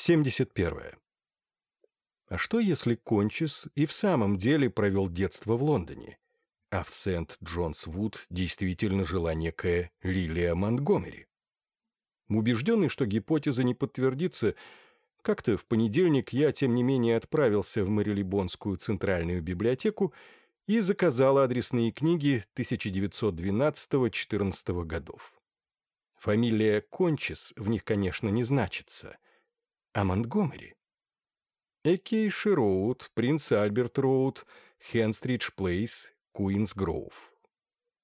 71. А что, если Кончис и в самом деле провел детство в Лондоне, а в Сент-Джонс-Вуд действительно жила некая Лилия Монтгомери? Убежденный, что гипотеза не подтвердится, как-то в понедельник я, тем не менее, отправился в Марилибонскую центральную библиотеку и заказал адресные книги 1912-14 годов. Фамилия Кончис в них, конечно, не значится. А Монтгомери? Экейши Роуд, Принц Альберт Роуд, Хенстридж Плейс, Куинс Гроув.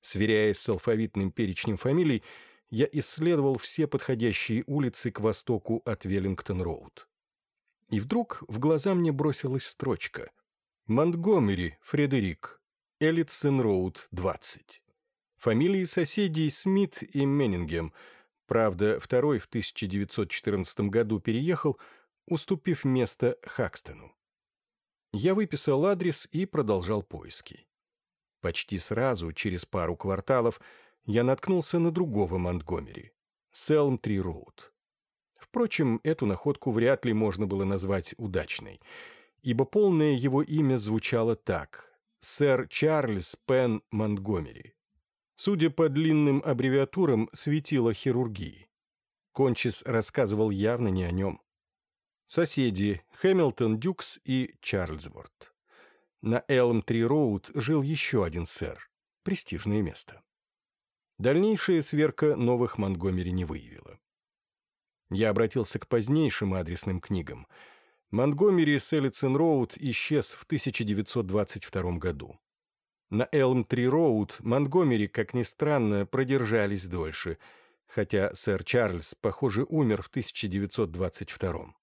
Сверяясь с алфавитным перечнем фамилий, я исследовал все подходящие улицы к востоку от Веллингтон-Роуд. И вдруг в глаза мне бросилась строчка. Монтгомери, Фредерик, Эллитсон-Роуд, 20. Фамилии соседей Смит и Меннингем. Правда, второй в 1914 году переехал – уступив место Хакстону. Я выписал адрес и продолжал поиски. Почти сразу, через пару кварталов, я наткнулся на другого Монтгомери — Селм-Три Роуд. Впрочем, эту находку вряд ли можно было назвать удачной, ибо полное его имя звучало так — сэр Чарльз Пен Монтгомери. Судя по длинным аббревиатурам, светило хирургии. Кончис рассказывал явно не о нем. Соседи Хэмилтон Дюкс и Чарльзворт. На Элм-3 Роуд жил еще один сэр. Престижное место. Дальнейшая сверка новых Монгомери не выявила. Я обратился к позднейшим адресным книгам. Монгомери Селлицен Роуд исчез в 1922 году. На Элм-3 Роуд Монгомери, как ни странно, продержались дольше, хотя сэр Чарльз, похоже, умер в 1922.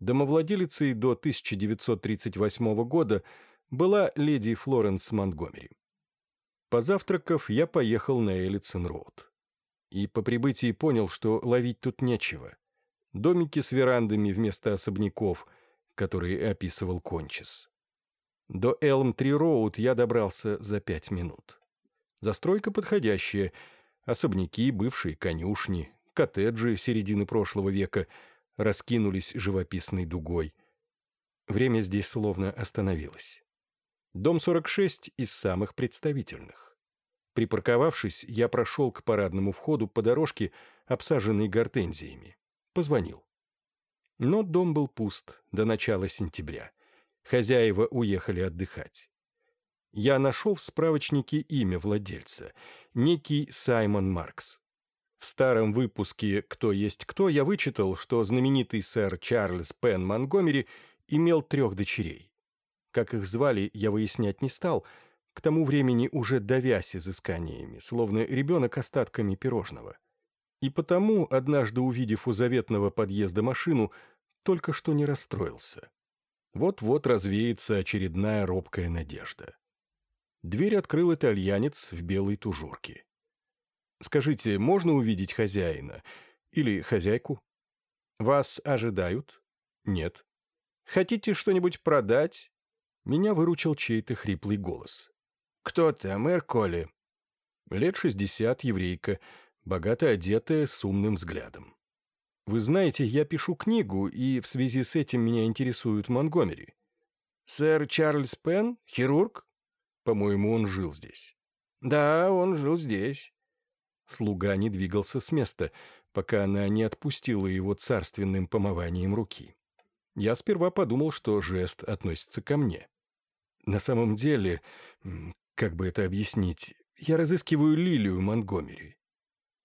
Домовладелицей до 1938 года была леди Флоренс Монтгомери. Позавтракав, я поехал на Эллитсон-Роуд. И по прибытии понял, что ловить тут нечего. Домики с верандами вместо особняков, которые описывал Кончис. До Элм-3 я добрался за пять минут. Застройка подходящая. Особняки, бывшие конюшни, коттеджи середины прошлого века — раскинулись живописной дугой. Время здесь словно остановилось. Дом 46 из самых представительных. Припарковавшись, я прошел к парадному входу по дорожке, обсаженной гортензиями. Позвонил. Но дом был пуст до начала сентября. Хозяева уехали отдыхать. Я нашел в справочнике имя владельца. Некий Саймон Маркс. В старом выпуске «Кто есть кто» я вычитал, что знаменитый сэр Чарльз Пен Монгомери имел трех дочерей. Как их звали, я выяснять не стал, к тому времени уже давясь изысканиями, словно ребенок остатками пирожного. И потому, однажды увидев у заветного подъезда машину, только что не расстроился. Вот-вот развеется очередная робкая надежда. Дверь открыл итальянец в белой тужурке. Скажите, можно увидеть хозяина? Или хозяйку? Вас ожидают? Нет. Хотите что-нибудь продать? Меня выручил чей-то хриплый голос. Кто там, Эрколи? Лет шестьдесят, еврейка, богато одетая, с умным взглядом. Вы знаете, я пишу книгу, и в связи с этим меня интересует Монгомери. Сэр Чарльз Пен, хирург? По-моему, он жил здесь. Да, он жил здесь. Слуга не двигался с места, пока она не отпустила его царственным помыванием руки. Я сперва подумал, что жест относится ко мне. На самом деле, как бы это объяснить, я разыскиваю Лилию Монгомери.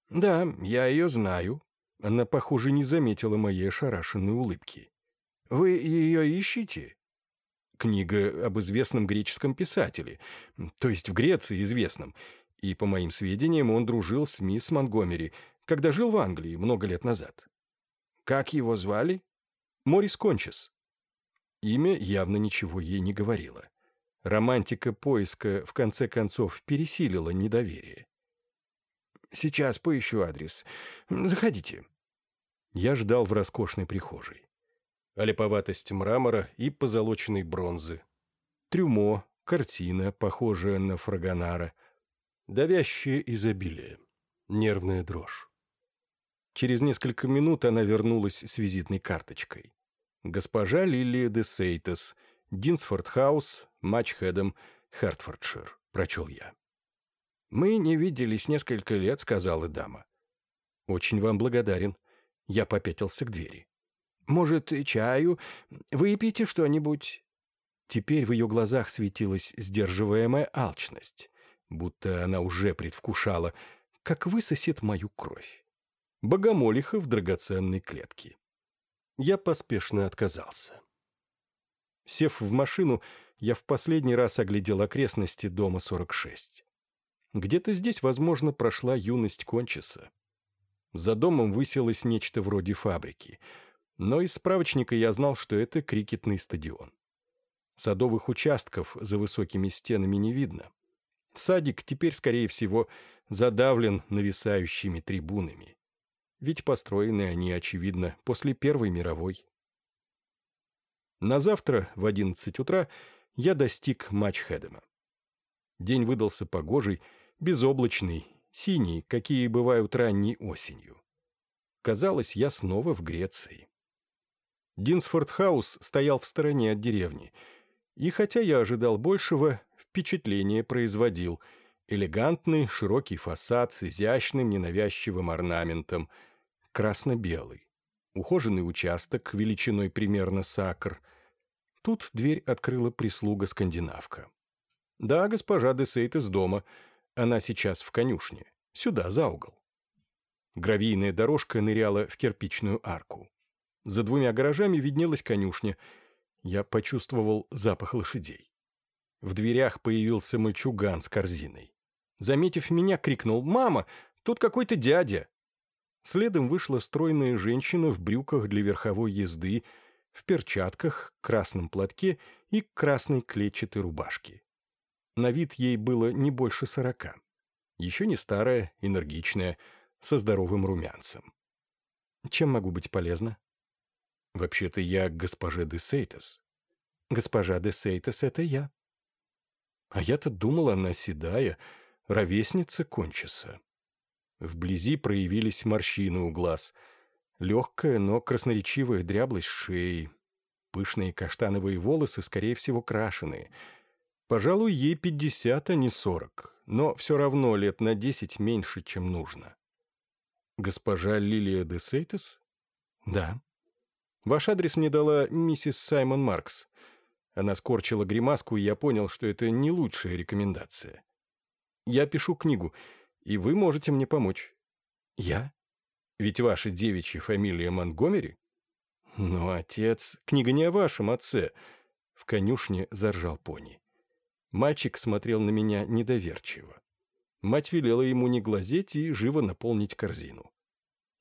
Да, я ее знаю. Она, похоже, не заметила моей ошарашенной улыбки. Вы ее ищете? Книга об известном греческом писателе, то есть в Греции известном, и, по моим сведениям, он дружил с мисс Монгомери, когда жил в Англии много лет назад. Как его звали? Морис Кончес. Имя явно ничего ей не говорило. Романтика поиска, в конце концов, пересилила недоверие. «Сейчас поищу адрес. Заходите». Я ждал в роскошной прихожей. Олиповатость мрамора и позолоченной бронзы. Трюмо, картина, похожая на фрагонара, Давящее изобилие. Нервная дрожь. Через несколько минут она вернулась с визитной карточкой. Госпожа Лилия де Сейтес, Динсфорд Хаус, Матчхедом, Хертфордшир, прочел я. «Мы не виделись несколько лет», — сказала дама. «Очень вам благодарен». Я попятился к двери. «Может, и чаю? Выпейте что-нибудь?» Теперь в ее глазах светилась сдерживаемая алчность, будто она уже предвкушала, как высосет мою кровь. Богомолиха в драгоценной клетке. Я поспешно отказался. Сев в машину, я в последний раз оглядел окрестности дома 46. Где-то здесь, возможно, прошла юность Кончиса. За домом высилось нечто вроде фабрики, но из справочника я знал, что это крикетный стадион. Садовых участков за высокими стенами не видно. Садик теперь, скорее всего, задавлен нависающими трибунами. Ведь построены они, очевидно, после Первой мировой. На завтра в 11 утра я достиг Матчхедема. День выдался погожий, безоблачный, синий, какие бывают ранней осенью. Казалось, я снова в Греции. Динсфорд-хаус стоял в стороне от деревни, и хотя я ожидал большего, впечатление производил. Элегантный, широкий фасад с изящным, ненавязчивым орнаментом, красно-белый. Ухоженный участок величиной примерно с акр. Тут дверь открыла прислуга-скандинавка. «Да, госпожа де Сейтас дома. Она сейчас в конюшне. Сюда, за угол». Гравийная дорожка ныряла в кирпичную арку. За двумя гаражами виднелась конюшня. Я почувствовал запах лошадей. В дверях появился мальчуган с корзиной. Заметив меня, крикнул «Мама, тут какой-то дядя!» Следом вышла стройная женщина в брюках для верховой езды, в перчатках, красном платке и красной клетчатой рубашке. На вид ей было не больше сорока. Еще не старая, энергичная, со здоровым румянцем. Чем могу быть полезна? Вообще-то я госпожа де Сейтес. Госпожа де Сейтес — это я. А я-то думал, она седая, ровесница кончиса. Вблизи проявились морщины у глаз, легкая, но красноречивая дряблость шеи, пышные каштановые волосы, скорее всего, крашеные — Пожалуй, ей пятьдесят, а не сорок, но все равно лет на десять меньше, чем нужно. Госпожа Лилия де Сейтес? Да. Ваш адрес мне дала миссис Саймон Маркс. Она скорчила гримаску, и я понял, что это не лучшая рекомендация. Я пишу книгу, и вы можете мне помочь. Я? Ведь ваша девичья фамилия Монгомери? Но отец... Книга не о вашем отце. В конюшне заржал пони. Мальчик смотрел на меня недоверчиво. Мать велела ему не глазеть и живо наполнить корзину.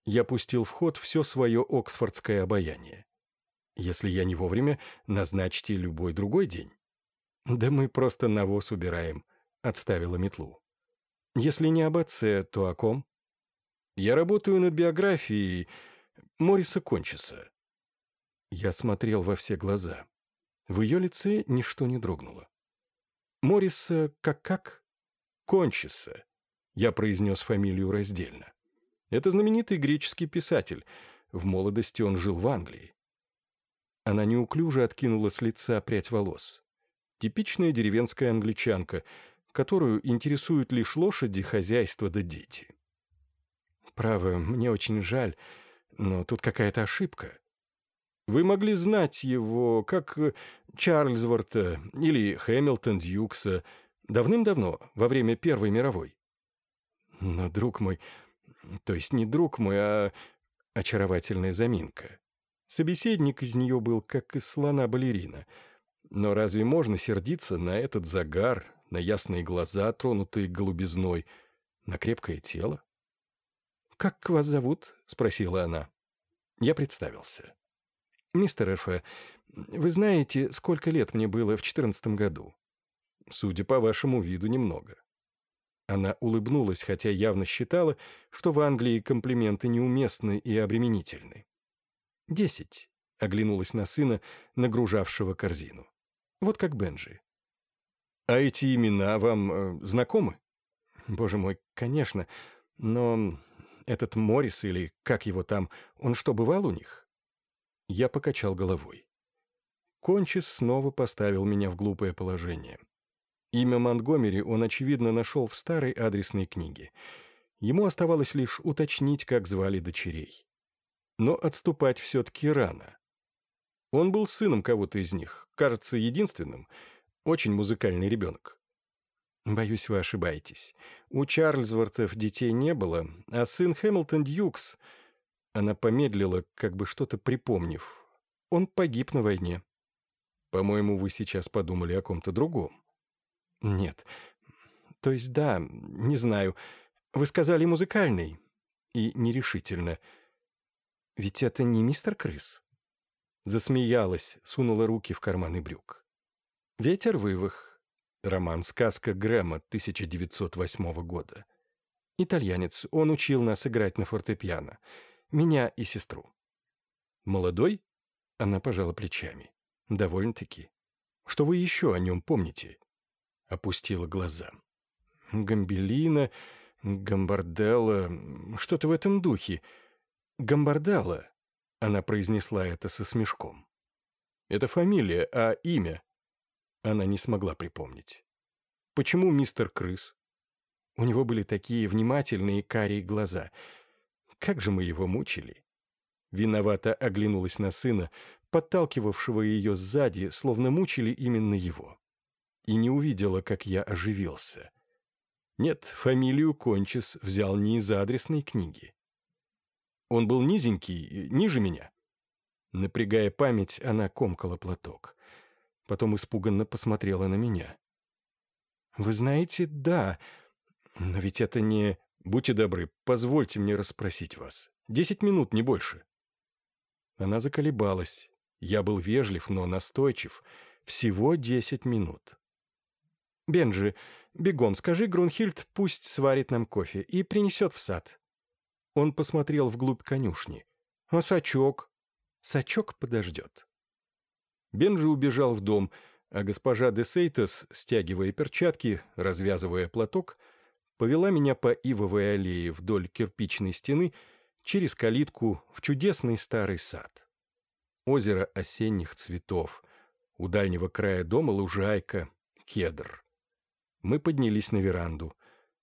Я пустил в ход все свое оксфордское обаяние. Если я не вовремя, назначьте любой другой день. Да мы просто навоз убираем, — отставила метлу. Если не об отце, то о ком? Я работаю над биографией Мориса Кончиса. Я смотрел во все глаза. В ее лице ничто не дрогнуло. Морриса как-как? Кончиса. Я произнес фамилию раздельно. Это знаменитый греческий писатель. В молодости он жил в Англии. Она неуклюже откинула с лица прядь волос. Типичная деревенская англичанка, которую интересуют лишь лошади, хозяйство да дети. Право, мне очень жаль, но тут какая-то ошибка. Вы могли знать его как э, Чарльзворта или Хэмилтон Дьюкса давным-давно, во время Первой мировой. Но, друг мой, то есть не друг мой, а очаровательная заминка. Собеседник из нее был как из слона-балерина. Но разве можно сердиться на этот загар, на ясные глаза, тронутые голубизной, на крепкое тело? «Как вас зовут?» — спросила она. Я представился. «Мистер Эрфе, вы знаете, сколько лет мне было в четырнадцатом году?» «Судя по вашему виду, немного». Она улыбнулась, хотя явно считала, что в Англии комплименты неуместны и обременительны. «Десять», — оглянулась на сына, нагружавшего корзину. «Вот как Бенджи». «А эти имена вам э, знакомы?» «Боже мой, конечно. Но этот Моррис или как его там, он что, бывал у них?» Я покачал головой. Кончис снова поставил меня в глупое положение. Имя Монтгомери он, очевидно, нашел в старой адресной книге. Ему оставалось лишь уточнить, как звали дочерей. Но отступать все-таки рано. Он был сыном кого-то из них, кажется, единственным, очень музыкальный ребенок. Боюсь, вы ошибаетесь. У Чарльзвортов детей не было, а сын Хэмилтон Дьюкс... Она помедлила, как бы что-то припомнив. Он погиб на войне. По-моему, вы сейчас подумали о ком-то другом. Нет. То есть да, не знаю. Вы сказали музыкальный. И нерешительно. Ведь это не мистер Крыс. Засмеялась, сунула руки в карманы брюк. Ветер вывах. Роман «Сказка Грэма» 1908 года. Итальянец, он учил нас играть на фортепиано. Меня и сестру. Молодой? Она пожала плечами. Довольно-таки. Что вы еще о нем помните? Опустила глаза. Гамбелина, Гамбарделла, что-то в этом духе. Гамбарделла. Она произнесла это со смешком. Это фамилия, а имя? Она не смогла припомнить. Почему мистер Крыс? У него были такие внимательные карие глаза. Как же мы его мучили? Виновато оглянулась на сына, подталкивавшего ее сзади, словно мучили именно его. И не увидела, как я оживился. Нет, фамилию Кончис взял не из адресной книги. Он был низенький, ниже меня. Напрягая память, она комкала платок потом испуганно посмотрела на меня. «Вы знаете, да, но ведь это не... Будьте добры, позвольте мне расспросить вас. Десять минут, не больше». Она заколебалась. Я был вежлив, но настойчив. Всего десять минут. «Бенджи, бегом скажи Грунхильд, пусть сварит нам кофе и принесет в сад». Он посмотрел вглубь конюшни. «А сачок?» «Сачок подождет». Бенджи убежал в дом, а госпожа де Сейтес, стягивая перчатки, развязывая платок, повела меня по ивовой аллее вдоль кирпичной стены через калитку в чудесный старый сад. Озеро осенних цветов, у дальнего края дома лужайка, кедр. Мы поднялись на веранду.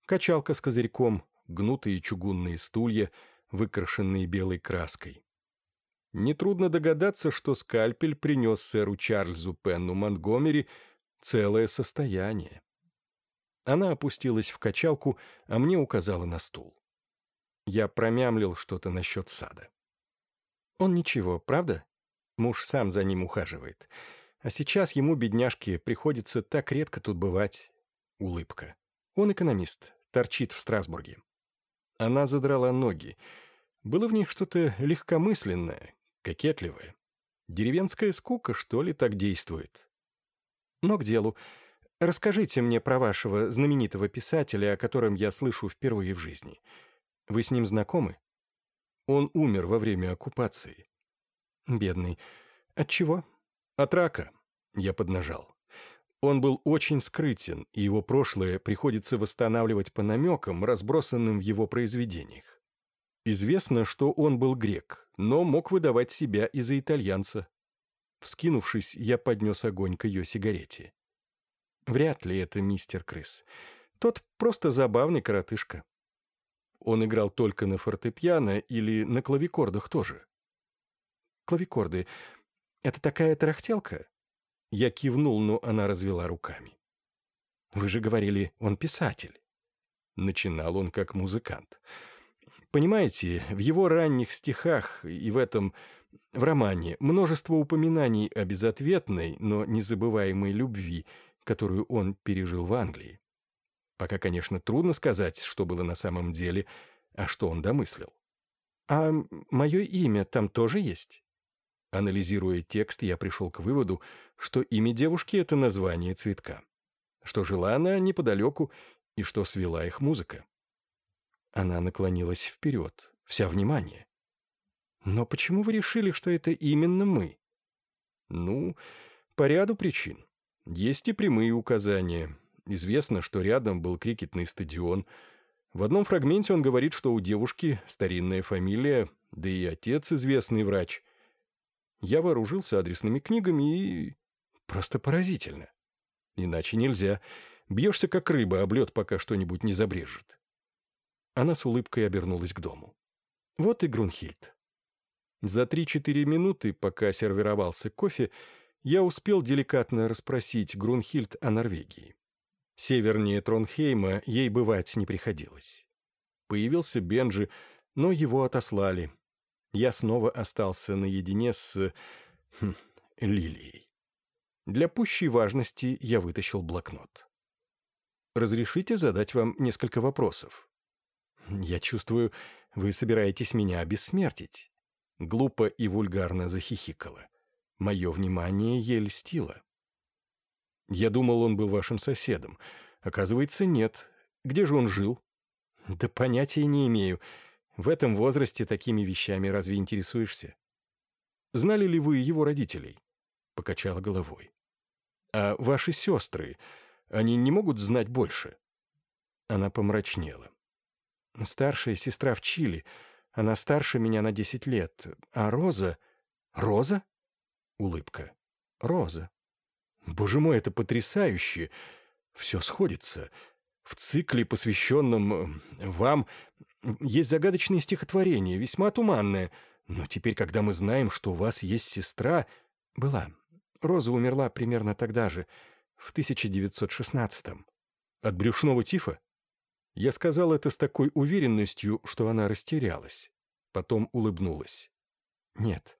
Качалка с козырьком, гнутые чугунные стулья, выкрашенные белой краской. Нетрудно догадаться, что скальпель принес сэру Чарльзу Пенну Монтгомери целое состояние. Она опустилась в качалку, а мне указала на стул. Я промямлил что-то насчет сада. Он ничего, правда? Муж сам за ним ухаживает. А сейчас ему, бедняжке, приходится так редко тут бывать. Улыбка. Он экономист, торчит в Страсбурге. Она задрала ноги. Было в них что-то легкомысленное, кокетливая. Деревенская скука, что ли, так действует? Но к делу. Расскажите мне про вашего знаменитого писателя, о котором я слышу впервые в жизни. Вы с ним знакомы? Он умер во время оккупации. Бедный. От чего? От рака. Я поднажал. Он был очень скрытен, и его прошлое приходится восстанавливать по намекам, разбросанным в его произведениях. Известно, что он был грек, но мог выдавать себя и за итальянца. Вскинувшись, я поднес огонь к ее сигарете. Вряд ли это мистер Крыс. Тот просто забавный коротышка. Он играл только на фортепиано или на клавикордах тоже. Клавикорды — это такая тарахтелка? Я кивнул, но она развела руками. Вы же говорили, он писатель. Начинал он как музыкант. Понимаете, в его ранних стихах и в этом, в романе, множество упоминаний о безответной, но незабываемой любви, которую он пережил в Англии. Пока, конечно, трудно сказать, что было на самом деле, а что он домыслил. «А мое имя там тоже есть?» Анализируя текст, я пришел к выводу, что имя девушки — это название цветка, что жила она неподалеку и что свела их музыка. Она наклонилась вперед, вся внимание. «Но почему вы решили, что это именно мы?» «Ну, по ряду причин. Есть и прямые указания. Известно, что рядом был крикетный стадион. В одном фрагменте он говорит, что у девушки старинная фамилия, да и отец известный врач. Я вооружился адресными книгами и... Просто поразительно. Иначе нельзя. Бьешься, как рыба, об лед, пока что-нибудь не забрежет. Она с улыбкой обернулась к дому. Вот и Грунхильд. За три-четыре минуты, пока сервировался кофе, я успел деликатно расспросить Грунхильд о Норвегии. Севернее Тронхейма ей бывать не приходилось. Появился Бенджи, но его отослали. Я снова остался наедине с... Хм, Лилией. Для пущей важности я вытащил блокнот. «Разрешите задать вам несколько вопросов?» «Я чувствую, вы собираетесь меня обессмертить». Глупо и вульгарно захихикала. Мое внимание ей льстило. Я думал, он был вашим соседом. Оказывается, нет. Где же он жил? Да понятия не имею. В этом возрасте такими вещами разве интересуешься? Знали ли вы его родителей? Покачала головой. А ваши сестры, они не могут знать больше? Она помрачнела. Старшая сестра в Чили. Она старше меня на десять лет. А Роза... Роза? Улыбка. Роза. Боже мой, это потрясающе! Все сходится. В цикле, посвященном вам, есть загадочное стихотворение, весьма туманное. Но теперь, когда мы знаем, что у вас есть сестра... Была. Роза умерла примерно тогда же, в 1916-м. От брюшного тифа? Я сказал это с такой уверенностью, что она растерялась. Потом улыбнулась. Нет,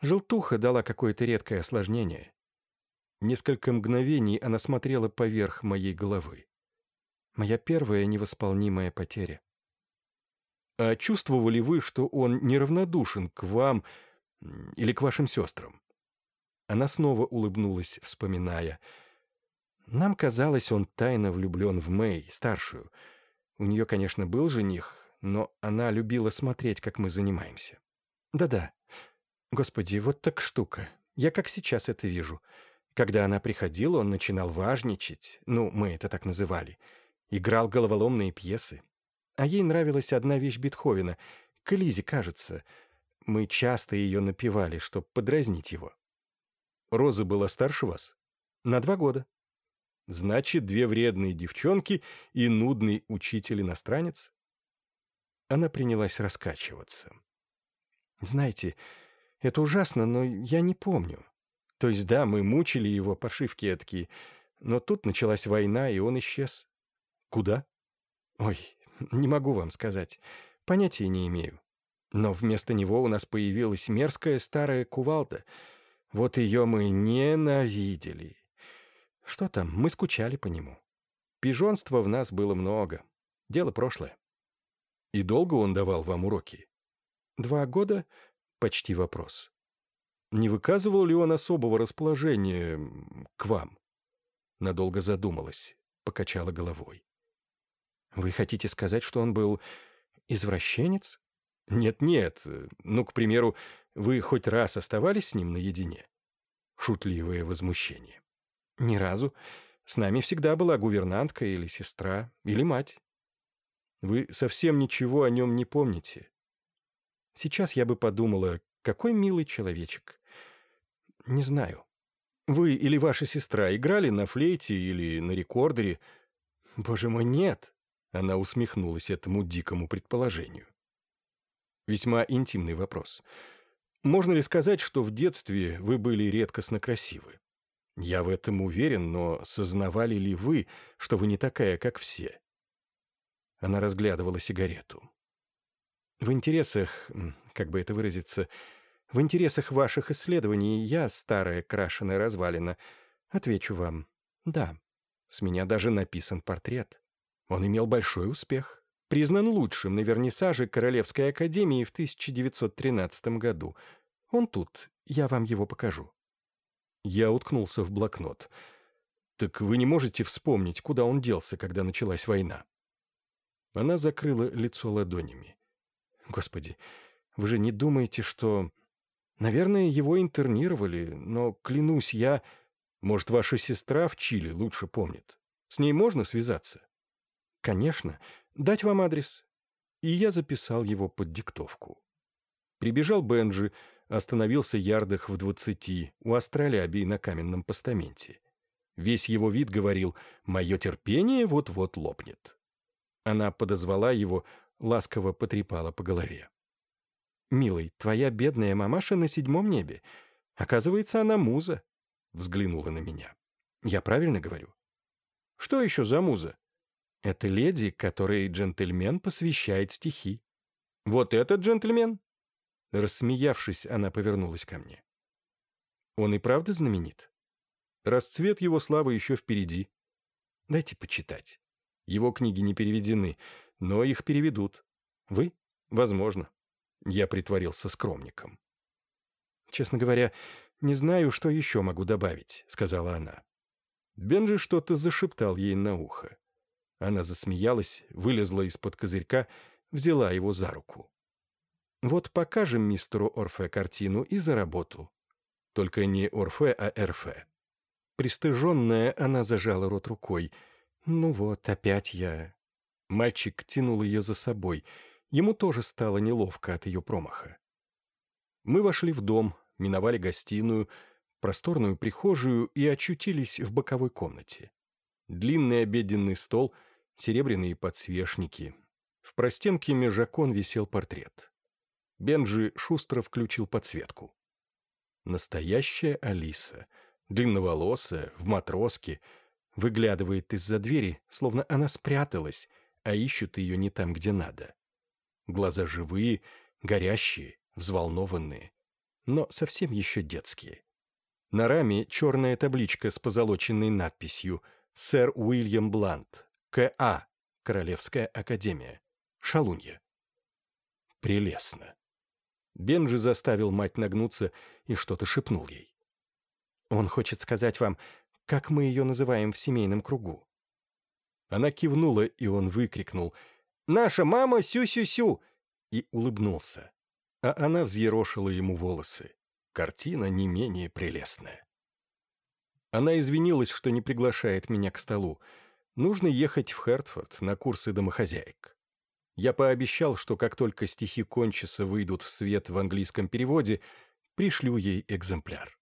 желтуха дала какое-то редкое осложнение. Несколько мгновений она смотрела поверх моей головы. Моя первая невосполнимая потеря. А чувствовали вы, что он неравнодушен к вам или к вашим сестрам? Она снова улыбнулась, вспоминая. Нам казалось, он тайно влюблен в Мэй, старшую. У нее, конечно, был жених, но она любила смотреть, как мы занимаемся. Да-да. Господи, вот так штука. Я как сейчас это вижу. Когда она приходила, он начинал важничать, ну, мы это так называли, играл головоломные пьесы. А ей нравилась одна вещь Бетховена, к Элизе, кажется. Мы часто ее напевали, чтобы подразнить его. Роза была старше вас? На два года. Значит, две вредные девчонки и нудный учитель-иностранец? Она принялась раскачиваться. Знаете, это ужасно, но я не помню. То есть, да, мы мучили его пошивки эткие, но тут началась война, и он исчез. Куда? Ой, не могу вам сказать. Понятия не имею. Но вместо него у нас появилась мерзкая старая кувалда. Вот ее мы ненавидели. Что там, мы скучали по нему. Пижонства в нас было много. Дело прошлое. И долго он давал вам уроки? Два года? Почти вопрос. Не выказывал ли он особого расположения к вам? Надолго задумалась, покачала головой. Вы хотите сказать, что он был извращенец? Нет-нет, ну, к примеру, вы хоть раз оставались с ним наедине? Шутливое возмущение. Ни разу. С нами всегда была гувернантка или сестра, или мать. Вы совсем ничего о нем не помните. Сейчас я бы подумала, какой милый человечек. Не знаю. Вы или ваша сестра играли на флейте или на рекордере? Боже мой, нет. Она усмехнулась этому дикому предположению. Весьма интимный вопрос. Можно ли сказать, что в детстве вы были редкостно красивы? Я в этом уверен, но сознавали ли вы, что вы не такая, как все? Она разглядывала сигарету. В интересах, как бы это выразиться, в интересах ваших исследований я, старая крашеная развалина, отвечу вам «да». С меня даже написан портрет. Он имел большой успех. Признан лучшим на вернисаже Королевской академии в 1913 году. Он тут, я вам его покажу. Я уткнулся в блокнот. «Так вы не можете вспомнить, куда он делся, когда началась война?» Она закрыла лицо ладонями. «Господи, вы же не думаете, что...» Наверное, его интернировали, но, клянусь, я... Может, ваша сестра в Чили лучше помнит. С ней можно связаться? Конечно. Дать вам адрес. И я записал его под диктовку. Прибежал Бенджи, остановился ярдах в двадцати у астролябии на каменном постаменте. Весь его вид говорил «Мое терпение вот-вот лопнет». Она подозвала его, ласково потрепала по голове. «Милый, твоя бедная мамаша на седьмом небе. Оказывается, она муза», — взглянула на меня. «Я правильно говорю?» «Что еще за муза?» «Это леди, которой джентльмен посвящает стихи». «Вот этот джентльмен?» Рассмеявшись, она повернулась ко мне. «Он и правда знаменит? Расцвет его славы еще впереди. Дайте почитать. Его книги не переведены, но их переведут. Вы? Возможно. Я притворился скромником. «Честно говоря, не знаю, что еще могу добавить», — сказала она. Бенджи что-то зашептал ей на ухо. Она засмеялась, вылезла из-под козырька, взяла его за руку. «Вот покажем мистеру Орфе картину и за работу. Только не Орфе, а Эрфе». Пристыженная, она зажала рот рукой. «Ну вот, опять я...» Мальчик тянул ее за собой — Ему тоже стало неловко от ее промаха. Мы вошли в дом, миновали гостиную, просторную прихожую и очутились в боковой комнате. Длинный обеденный стол, серебряные подсвечники. В простенке меж окон висел портрет. Бенджи шустро включил подсветку. Настоящая Алиса, длинноволосая, в матроске, выглядывает из-за двери, словно она спряталась, а ищут ее не там, где надо. Глаза живые, горящие, взволнованные, но совсем еще детские. На раме черная табличка с позолоченной надписью «Сэр Уильям Блант, К.А., Королевская академия, Шалунья». Прелестно. Бенджи заставил мать нагнуться и что-то шепнул ей. «Он хочет сказать вам, как мы ее называем в семейном кругу». Она кивнула, и он выкрикнул — Наша мама сю-сю-сю!» и улыбнулся. А она взъерошила ему волосы. Картина не менее прелестная. Она извинилась, что не приглашает меня к столу. Нужно ехать в Хертфорд на курсы домохозяек. Я пообещал, что как только стихи Кончиса выйдут в свет в английском переводе, пришлю ей экземпляр.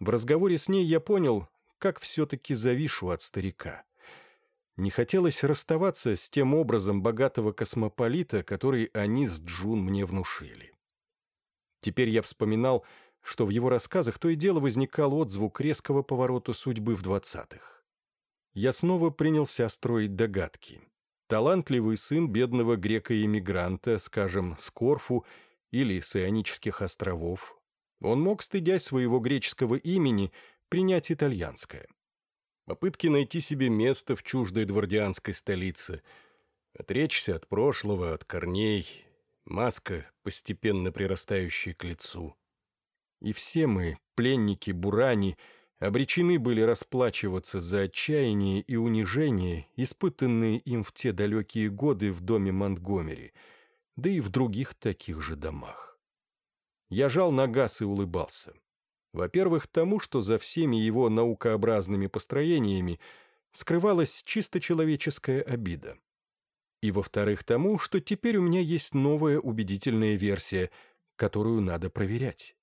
В разговоре с ней я понял, как все-таки завишу от старика. Не хотелось расставаться с тем образом богатого космополита, который они с Джун мне внушили. Теперь я вспоминал, что в его рассказах то и дело возникал отзвук резкого поворота судьбы в двадцатых. Я снова принялся строить догадки. Талантливый сын бедного грека-иммигранта, скажем, с Корфу или с Ионических островов, он мог, стыдясь своего греческого имени, принять итальянское попытки найти себе место в чуждой двордианской столице, отречься от прошлого, от корней, маска, постепенно прирастающая к лицу. И все мы, пленники Бурани, обречены были расплачиваться за отчаяние и унижение, испытанные им в те далекие годы в доме Монтгомери, да и в других таких же домах. Я жал на газ и улыбался. Во-первых, тому, что за всеми его наукообразными построениями скрывалась чисто человеческая обида. И во-вторых, тому, что теперь у меня есть новая убедительная версия, которую надо проверять.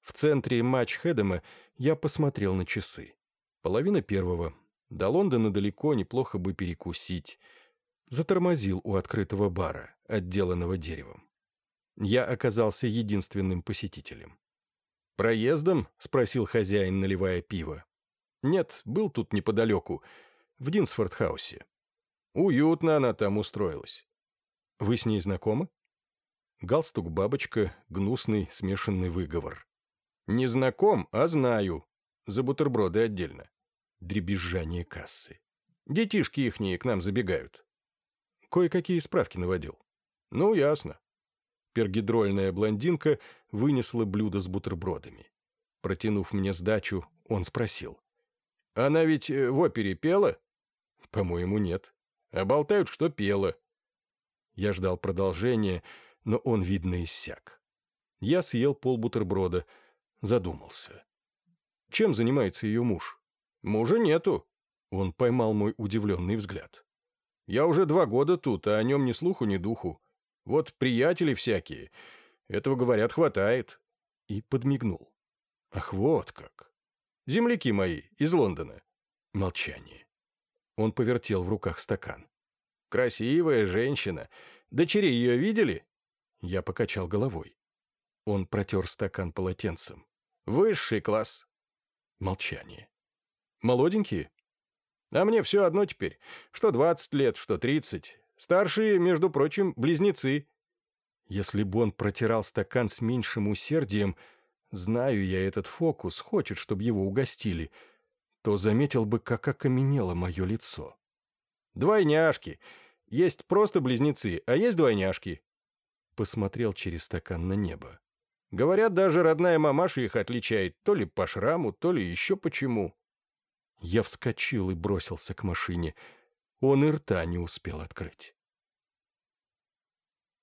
В центре матч Хедема я посмотрел на часы. Половина первого. До Лондона далеко, неплохо бы перекусить. Затормозил у открытого бара, отделанного деревом. Я оказался единственным посетителем. «Проездом?» — спросил хозяин, наливая пиво. «Нет, был тут неподалеку, в Динсфорд-хаусе. Уютно она там устроилась». «Вы с ней знакомы?» Галстук-бабочка, гнусный смешанный выговор. «Не знаком, а знаю. За бутерброды отдельно». Дребезжание кассы. «Детишки ихние к нам забегают». Кое-какие справки наводил. «Ну, ясно. Пергидрольная блондинка вынесла блюдо с бутербродами. Протянув мне сдачу, он спросил. «Она ведь э, в опере пела?» «По-моему, нет. А болтают, что пела». Я ждал продолжения, но он, видно, иссяк. Я съел пол бутерброда, задумался. Чем занимается ее муж? Мужа нету. Он поймал мой удивленный взгляд. Я уже два года тут, а о нем ни слуху, ни духу. Вот приятели всякие. Этого, говорят, хватает. И подмигнул. Ах, вот как. Земляки мои из Лондона. Молчание. Он повертел в руках стакан. Красивая женщина. Дочерей ее видели? Я покачал головой. Он протер стакан полотенцем. Высший класс. Молчание. Молоденькие? А мне все одно теперь. Что двадцать лет, что тридцать. Старшие, между прочим, близнецы. Если бы он протирал стакан с меньшим усердием, знаю я этот фокус, хочет, чтобы его угостили, то заметил бы, как окаменело мое лицо. «Двойняшки. Есть просто близнецы, а есть двойняшки». Посмотрел через стакан на небо. Говорят, даже родная мамаша их отличает то ли по шраму, то ли еще почему. Я вскочил и бросился к машине. Он и рта не успел открыть.